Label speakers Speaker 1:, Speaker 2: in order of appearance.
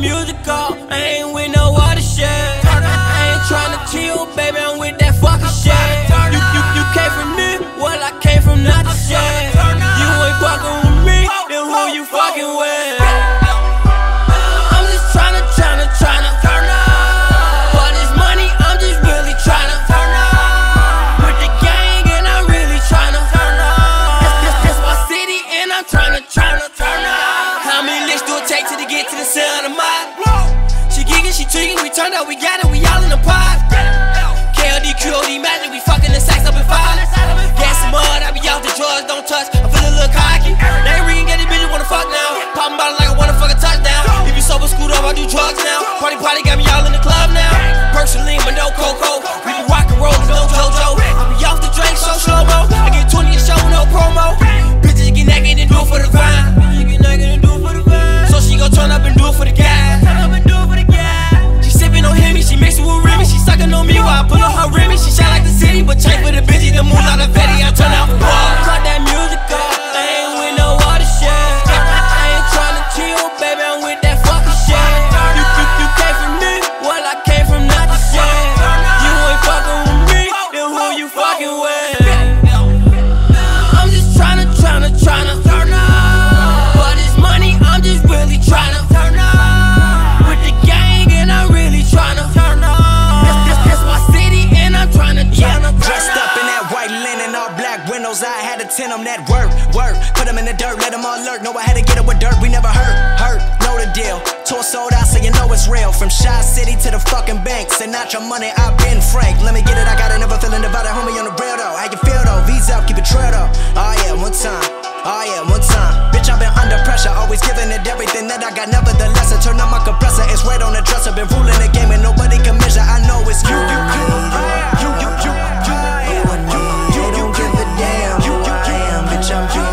Speaker 1: musical get to the center of mile? She geeking, she tweaking, we turned up, we got it, we all in the pot. KLD, QOD, magic, we fucking the sacks up in five. Gas and mud, I be off the drugs, don't touch. I feel a little cocky. They ring, get these bitches wanna fuck now. Poppin' bottle like I wanna fuck a touchdown. If you sober, scoot up, I do drugs now. Party, party, got me all in the club
Speaker 2: windows. I had to tint them that work, work. Put them in the dirt, let them all lurk. Know I had to get it with dirt. We never hurt, hurt. Know the deal. Tour sold out, so you know it's real. From Chi City to the fucking bank. Sinatra money, I've been frank. Let me get it, I got another feeling divided. Homie on the real though. How you feel though? V's up, keep it trail though. Oh yeah, one time. Oh yeah, one time. Bitch, I've been under pressure, always giving it everything that I got. Nevertheless, I turn on my compressor. It's right on the dresser. Been around you.